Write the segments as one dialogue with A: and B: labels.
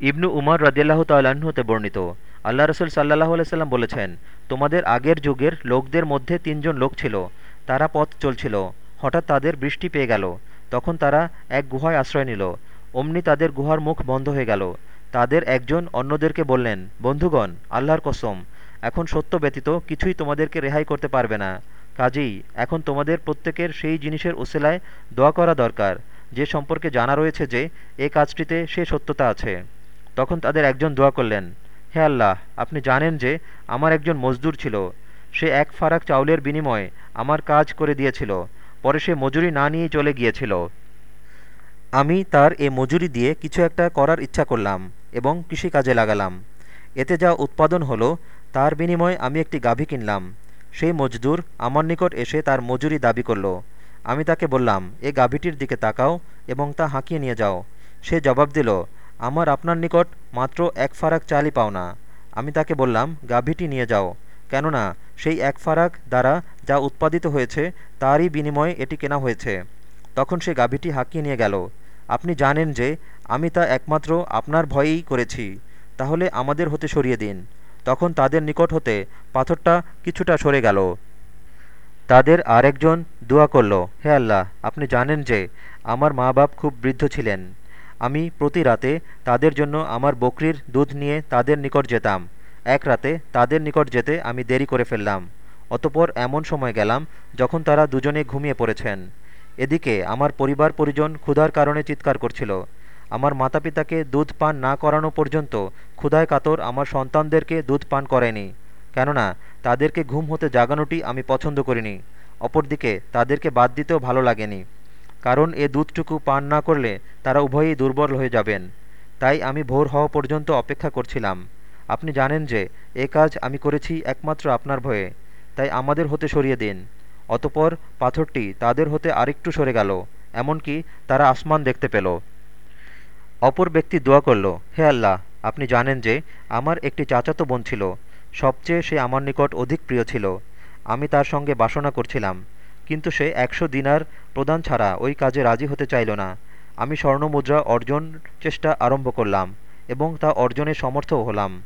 A: ইবনু উমর রদিয়াল্লাহ হতে বর্ণিত। আল্লাহ রসুল সাল্লাহ আলাইসাল্লাম বলেছেন, তোমাদের আগের যুগের লোকদের মধ্যে তিনজন লোক ছিল। তারা পথ চলছিল। হঠাৎ তাদের বৃষ্টি পেয়ে গেল। তখন তারা এক গুহায় আশ্রয় নিল। অমনি তাদের গুহার মুখ বন্ধ হয়ে গেল। তাদের একজন অন্যদেরকে বললেন, বন্ধুগণ, আল্লাহর কসম, এখন সত্য ব্যতীত কিছুই তোমাদেরকে রেহাই করতে পারবে না। কাজেই এখন তোমাদের প্রত্যেকের সেই জিনিসের ওসেলায় দোয়া করা দরকার। যে সম্পর্কে জানা রয়েছে যে, এ কাজটিতে সে সত্যতা আছে। তখন তাদের একজন দোয়া করলেন, হে আল্লাহ, আপনি জানেন যে আমার একজন মজদুর ছিল। সে এক ফারাক চাউলের বিনিময়ে আমার কাজ করে দিয়েছিল। পরে সে মজুরি না নিয়েই চলে গিয়েছিল। আমি তার এ মজুরি দিয়ে কিছু একটা করার ইচ্ছা করলাম এবং কৃষিকাজে লাগালাম। এতে যা উৎপাদন হলো, তার বিনিময়ে আমি একটি গাভী কিনলাম। সেই মজদুর আমার নিকট এসে তার মজুরি দাবি করল। আমি তাকে বললাম, এ গাভীটির দিকে তাকাও এবং তা হাঁকিয়ে নিয়ে যাও। সে জবাব দিল আমার আপনার নিকট মাত্র এক ফারাক চালই পাও না। আমি তাকে বললাম, গাভীটি নিয়ে যাও। কেননা, সেই এক ফারাক দ্বারা যা উৎপাদিত হয়েছে, তারই বিনিময়ে এটি কেনা হয়েছে। তখন সে গাভীটি হাঁকিয়ে নিয়ে গেল। আপনি জানেন যে, আমি তা একমাত্র আপনার ভয়েই করেছি। তাহলে আমাদের হতে সরিয়ে দিন। তখন তাদের নিকট হতে পাথরটা কিছুটা সরে গেল। তাদের আরেকজন দোয়া করল, হে আল্লাহ, আপনি জানেন যে, আমার মা বাপ খুব বৃদ্ধ ছিলেন। আমি প্রতি রাতে তাদের জন্য আমার বকরির দুধ নিয়ে তাদের নিকট যেতাম। এক রাতে তাদের নিকট যেতে আমি দেরি করে ফেললাম। অতপর এমন সময় গেলাম যখন তারা দুজনে ঘুমিয়ে পড়েছেন। এদিকে আমার পরিবার পরিজন ক্ষুধার কারণে চিৎকার করছিল। আমার মাতা পিতাকে দুধ পান না করানো পর্যন্ত ক্ষুধায় কাতর আমার সন্তানদেরকে দুধ পান করেনি। কেননা তাদেরকে ঘুম হতে জাগানোটি আমি পছন্দ করিনি। অপরদিকে তাদেরকে বাদ দিতেও ভালো লাগেনি। কারণ এ দুধটুকু পান না করলে তারা উভয়েই দুর্বল হয়ে যাবেন। তাই আমি ভোর হওয়া পর্যন্ত অপেক্ষা করছিলাম। আপনি জানেন যে, এ কাজ আমি করেছি একমাত্র আপনার ভয়ে। তাই আমাদের হতে সরিয়ে দিন। অতপর পাথরটি তাদের হতে আরেকটু সরে গেল, এমনকি তারা আসমান দেখতে পেল। অপর ব্যক্তি দোয়া করল, হে আল্লাহ, আপনি জানেন যে, আমার একটি চাচাতো বোন ছিল। সবচেয়ে সে আমার নিকট অধিক প্রিয় ছিল। আমি তার সঙ্গে বাসনা করছিলাম। কিন্তু সে একশো দিনার প্রদান ছাড়া ওই কাজে রাজি হতে চাইল না। আমি স্বর্ণমুদ্রা অর্জন চেষ্টা আরম্ভ করলাম এবং তা অর্জনে সমর্থ হলাম।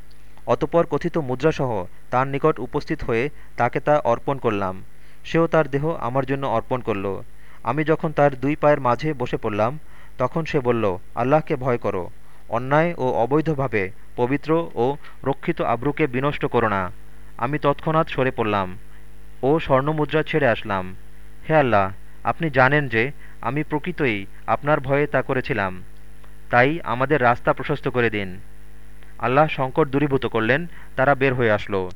A: অতপর কথিত মুদ্রাসহ তার নিকট উপস্থিত হয়ে তাকে তা অর্পণ করলাম। সেও তার দেহ আমার জন্য অর্পণ করল। আমি যখন তার দুই পায়ের মাঝে বসে পড়লাম, তখন সে বলল, আল্লাহকে ভয় করো। অন্যায় ও অবৈধভাবে পবিত্র ও রক্ষিত আব্রুকে বিনষ্ট করো না। আমি তৎক্ষণাৎ সরে পড়লাম ও স্বর্ণমুদ্রা ছেড়ে আসলাম। হে আল্লাহ আপনি জানেন যে আমি প্রকৃতই আপনার ভয়ে তা করেছিলাম। তাই আমাদের রাস্তা প্রশস্ত করে দিন। আল্লাহ সংকট দূরীভূত করলেন, তারা বের হয়ে আসলো।